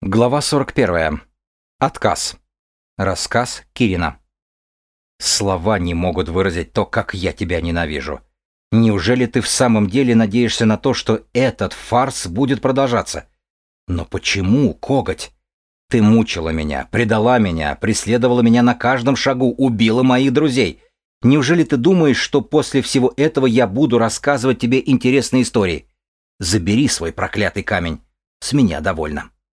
Глава 41. Отказ. Рассказ Кирина. Слова не могут выразить то, как я тебя ненавижу. Неужели ты в самом деле надеешься на то, что этот фарс будет продолжаться? Но почему, коготь? Ты мучила меня, предала меня, преследовала меня на каждом шагу, убила моих друзей. Неужели ты думаешь, что после всего этого я буду рассказывать тебе интересные истории? Забери свой проклятый камень. С меня довольно.